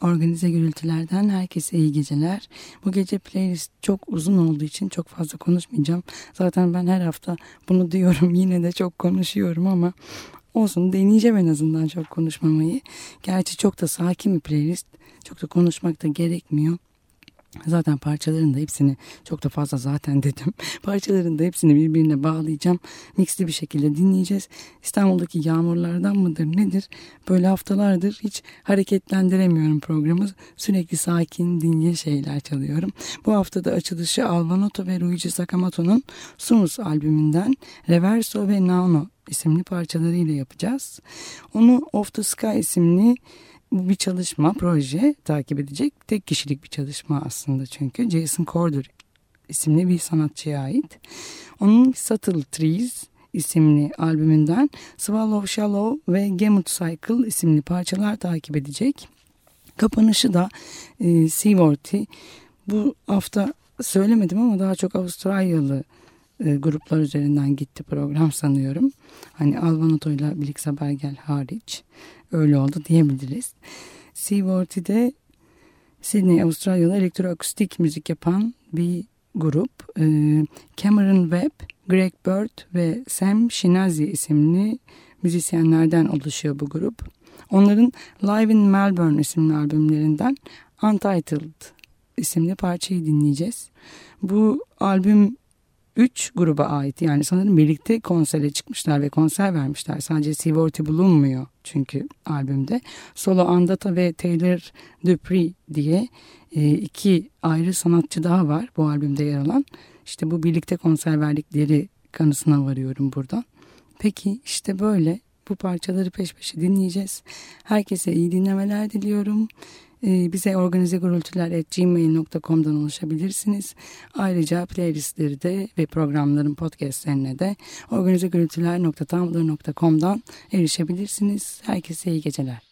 Organize gürültülerden herkese iyi geceler. Bu gece playlist çok uzun olduğu için çok fazla konuşmayacağım. Zaten ben her hafta bunu diyorum yine de çok konuşuyorum ama olsun deneyeceğim en azından çok konuşmamayı. Gerçi çok da sakin bir playlist. Çok da konuşmak da gerekmiyor. Zaten parçaların da hepsini çok da fazla zaten dedim. Parçaların da hepsini birbirine bağlayacağım. Mixli bir şekilde dinleyeceğiz. İstanbul'daki yağmurlardan mıdır nedir? Böyle haftalardır hiç hareketlendiremiyorum programı. Sürekli sakin dinle şeyler çalıyorum. Bu haftada açılışı Alvanoto ve Ruichi Sakamoto'nun Sunus albümünden Reverso ve Nauno isimli parçalarıyla yapacağız. Onu Off the Sky isimli bu bir çalışma, proje takip edecek. Tek kişilik bir çalışma aslında çünkü. Jason Corder isimli bir sanatçıya ait. Onun Subtle Trees isimli albümünden Swallow Shallow ve Gamut Cycle isimli parçalar takip edecek. Kapanışı da e, Seaworthy. Bu hafta söylemedim ama daha çok Avustralyalı e, gruplar üzerinden gitti program sanıyorum. Hani Alvanato ile Biliksa Bergel hariç öyle oldu diyebiliriz. Seaworthy'de Sydney, Avustralyalı elektroakustik müzik yapan bir grup. E, Cameron Webb, Greg Bird ve Sam Shinazi isimli müzisyenlerden oluşuyor bu grup. Onların Live in Melbourne isimli albümlerinden Untitled isimli parçayı dinleyeceğiz. Bu albüm 3 gruba ait. Yani sanırım birlikte konsere çıkmışlar ve konser vermişler. Sadece Seaworthy bulunmuyor çünkü albümde. Solo Andata ve Taylor Dupree diye e, iki ayrı sanatçı daha var bu albümde yer alan. İşte bu birlikte konser verdikleri kanısına varıyorum buradan. Peki işte böyle bu parçaları peş peşe dinleyeceğiz. Herkese iyi dinlemeler diliyorum. Ee, bize organizegurultular.gmail.com'dan ulaşabilirsiniz. Ayrıca playlistleri de ve programların podcastlerine de organizegurultular.tumblr.com'dan erişebilirsiniz. Herkese iyi geceler.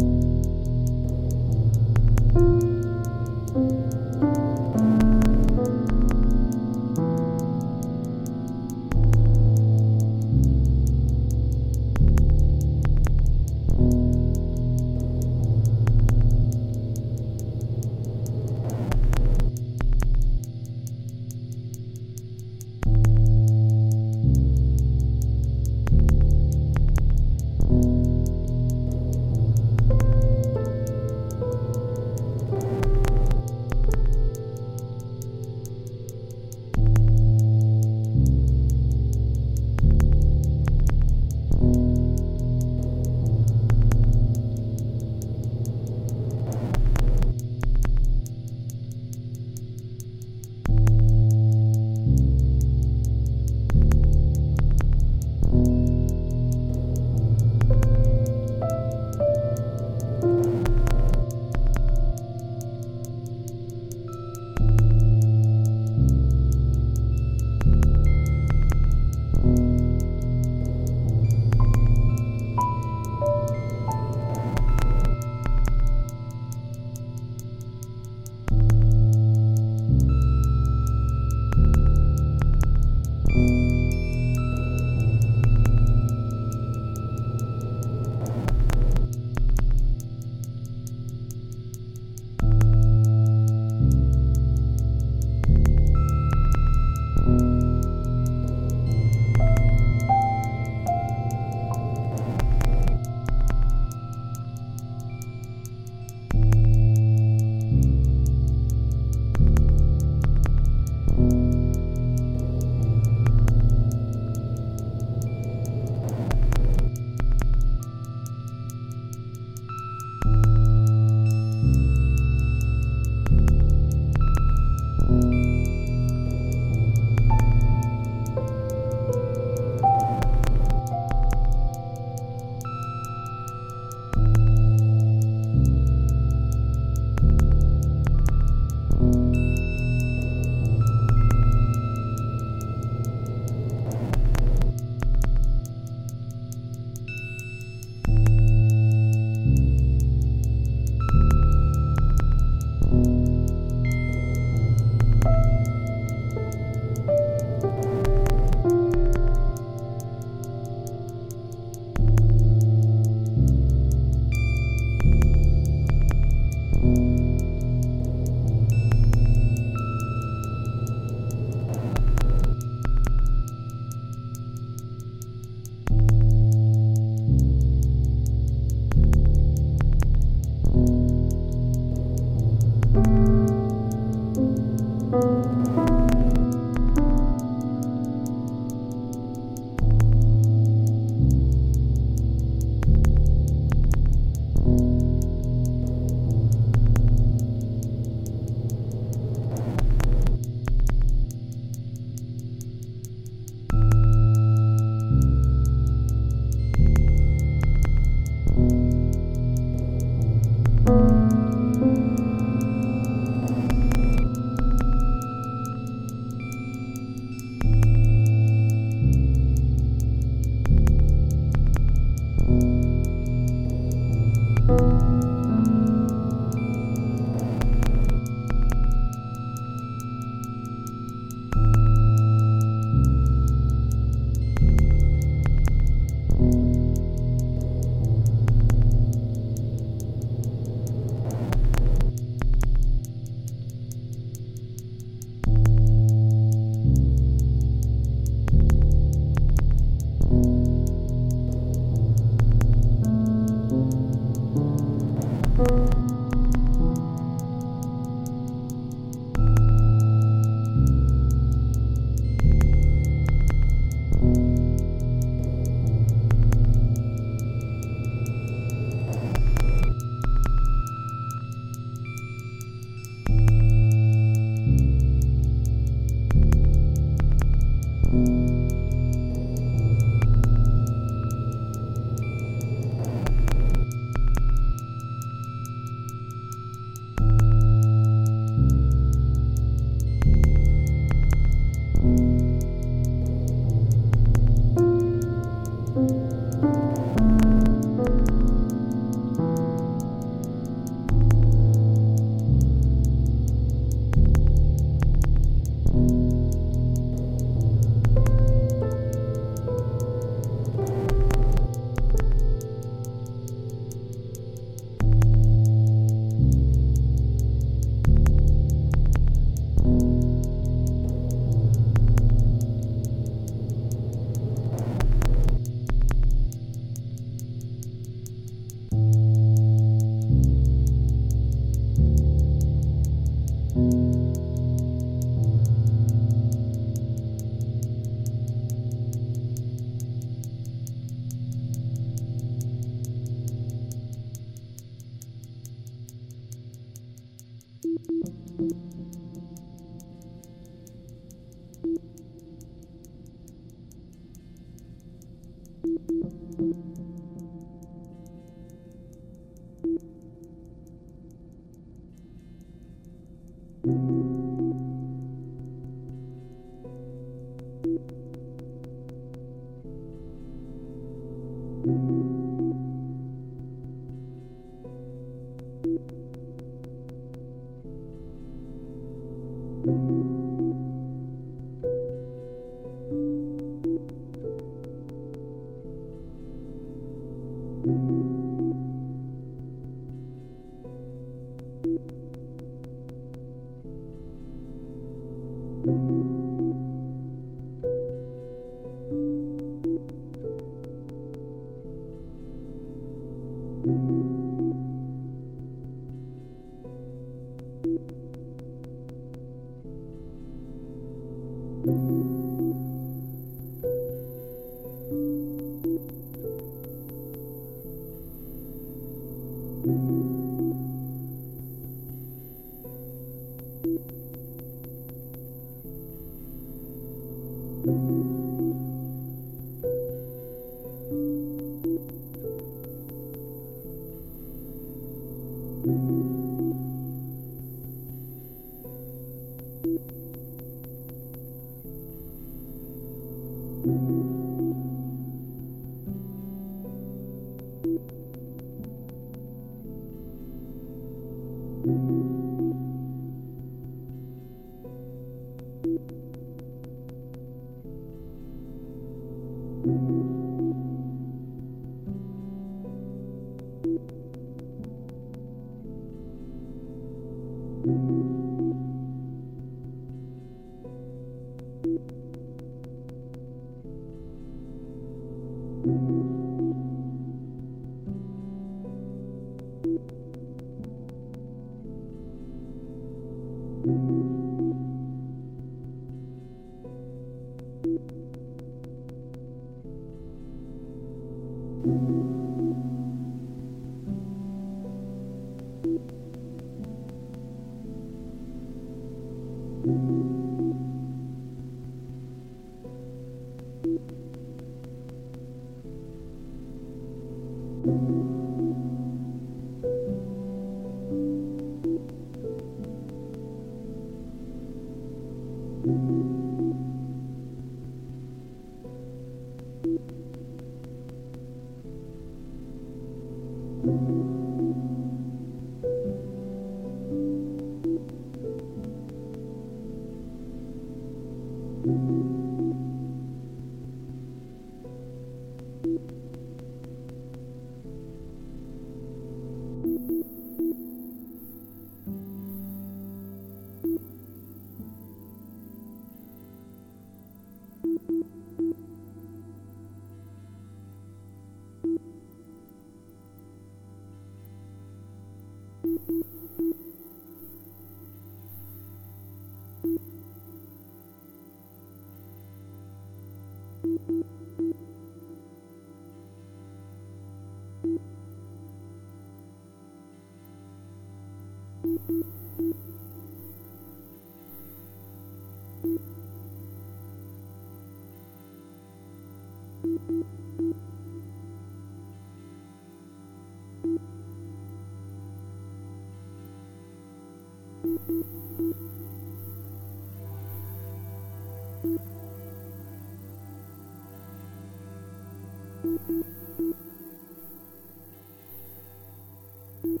Thank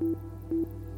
you.